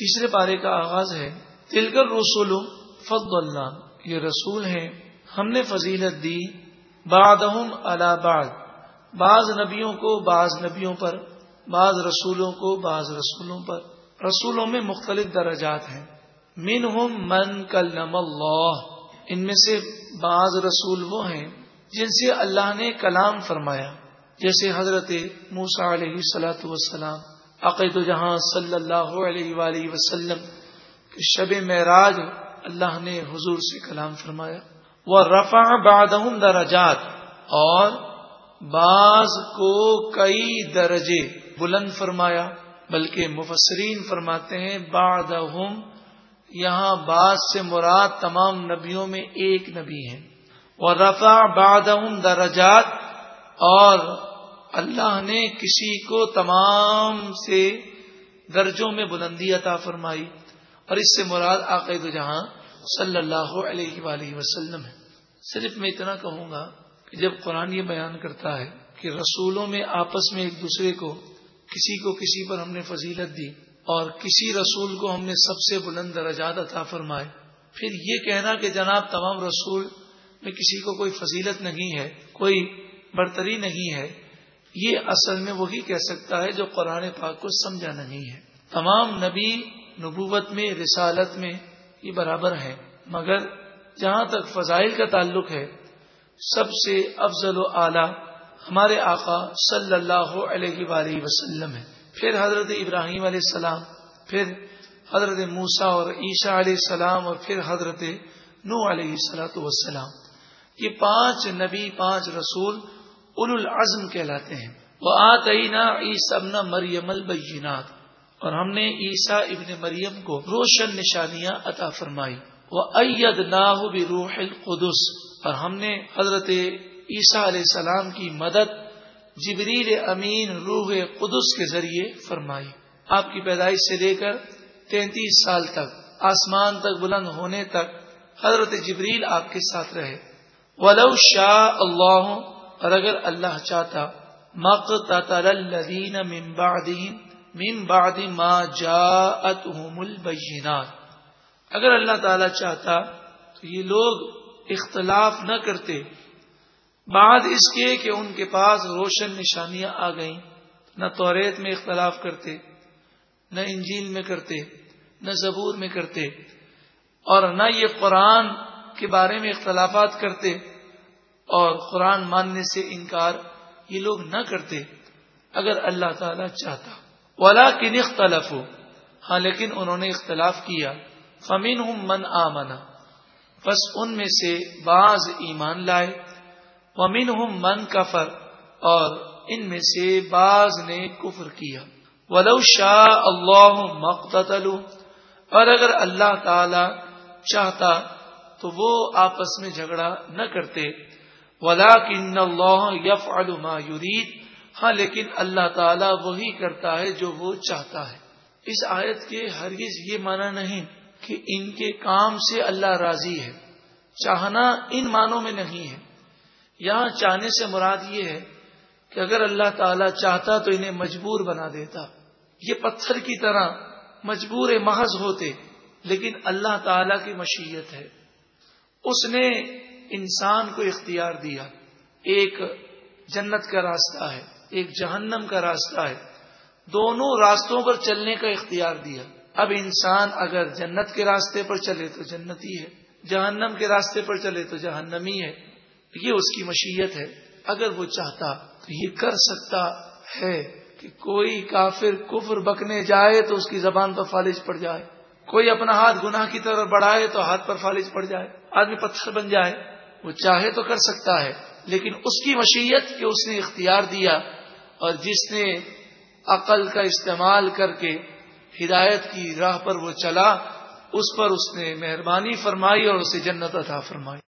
تیسرے پارے کا آغاز ہے تلکر رسول فض اللہ یہ رسول ہیں، ہم نے فضیلت دی، بعدہم علا بعد، بعض نبیوں کو بعض نبیوں پر، بعض رسولوں کو بعض رسولوں پر۔ رسولوں میں مختلف درجات ہیں۔ منہم من کلم اللہ، ان میں سے بعض رسول وہ ہیں جن سے اللہ نے کلام فرمایا۔ جیسے حضرت موسا علیہ سلاۃ وسلام عقید جہاں صلی اللہ علیہ وآلہ وسلم شب معراج اللہ نے حضور سے کلام فرمایا۔ وہ رفا باد درجات، اور بعض کو کئی درجے بلند فرمایا، بلکہ مفسرین فرماتے ہیں بعد یہاں بعض سے مراد تمام نبیوں میں ایک نبی ہے اور رفا باد درجات، اور اللہ نے کسی کو تمام سے درجوں میں بلندی عطا فرمائی اور اس سے مراد عقید جہاں صلی اللہ علیہ وآلہ وسلم ہے۔ صرف میں اتنا کہوں گا کہ جب قرآن یہ بیان کرتا ہے کہ رسولوں میں آپس میں ایک دوسرے کو کسی کو کسی پر ہم نے فضیلت دی اور کسی رسول کو ہم نے سب سے بلند درجات عطا فرمائے، پھر یہ کہنا کہ جناب تمام رسول میں کسی کو کوئی فضیلت نہیں ہے، کوئی برتری نہیں ہے یہ اصل میں وہی کہہ سکتا ہے جو قرآن پاک کو سمجھا نہیں ہے۔ تمام نبی نبوت میں، رسالت میں یہ برابر ہے، مگر جہاں تک فضائل کا تعلق ہے، سب سے افضل و اعلی ہمارے آقا صلی اللہ علیہ وآلہ وسلم ہے پھر حضرت ابراہیم علیہ السلام، پھر حضرت موسا اور عیشا علیہ السلام، اور پھر حضرت نو علیہ السلاۃ وسلام یہ پانچ نبی، پانچ رسول اول العزم کہلاتے ہیں۔ وہ آتعینہ عیسب مریم البینات اور ہم نے عیسا ابن مریم کو روشن نشانیاں عطا فرمائی۔ وہ عید ناہ روح القدس۔ اور ہم نے حضرت عیسیٰ علیہ السلام کی مدد جبریل امین روح قدس کے ذریعے فرمائی۔ آپ کی پیدائش سے لے کر تینتیس سال تک، آسمان تک بلند ہونے تک حضرت جبریل آپ کے ساتھ رہے۔ ولو شاہ اللہ اور اگر اللہ چاہتا الذین من بعدہم، من بعد ما جاءتهم البینات۔ اگر اللہ تعالی چاہتا، تو یہ لوگ اختلاف نہ کرتے۔ بعد اس کے کہ ان کے پاس روشن نشانیاں آ گئیں، نہ توریت میں اختلاف کرتے، نہ انجیل میں کرتے، نہ زبور میں کرتے، اور نہ یہ قرآن کے بارے میں اختلافات کرتے۔ اور قرآن ماننے سے انکار یہ لوگ نہ کرتے اگر اللہ تعالی چاہتا۔ ولا کن اختلف ہو ہاں لیکن انہوں نے اختلاف کیا۔ فمین ہوں من آمنا بس ان میں سے بعض ایمان لائے۔ ومن ہوں من کفر۔ اور ان میں سے بعض نے کفر کیا۔ ولو شاہ اللہ مقتلو اور اگر اللہ تعالی چاہتا تو وہ آپس میں جھگڑا نہ کرتے۔ ولا کن اللہ یف ما یرید ہاں لیکن اللہ تعالیٰ وہی کرتا ہے جو وہ چاہتا ہے۔ اس آیت کے ہرگز یہ مانا نہیں کہ ان کے کام سے اللہ راضی ہے۔ چاہنا ان معنوں میں نہیں ہے۔ یہاں چاہنے سے مراد یہ ہے کہ اگر اللہ تعالیٰ چاہتا تو انہیں مجبور بنا دیتا۔ یہ پتھر کی طرح مجبور محض ہوتے، لیکن اللہ تعالی کی مشیت ہے۔ اس نے انسان کو اختیار دیا۔ ایک جنت کا راستہ ہے، ایک جہنم کا راستہ ہے۔ دونوں راستوں پر چلنے کا اختیار دیا۔ اب انسان اگر جنت کے راستے پر چلے تو جنتی ہے، جہنم کے راستے پر چلے تو جہنمی ہے۔ یہ اس کی مشیت ہے۔ اگر وہ چاہتا تو یہ کر سکتا ہے کہ کوئی کافر کفر بکنے جائے تو اس کی زبان پر فالج پڑ جائے۔ کوئی اپنا ہاتھ گناہ کی طرف بڑھائے تو ہاتھ پر فالج پڑ جائے۔ آدمی پتھر بن جائے۔ وہ چاہے تو کر سکتا ہے، لیکن اس کی مشیت کہ اس نے اختیار دیا اور جس نے عقل کا استعمال کر کے ہدایت کی راہ پر وہ چلا، اس پر اس نے مہربانی فرمائی اور اسے جنت عطا فرمائی۔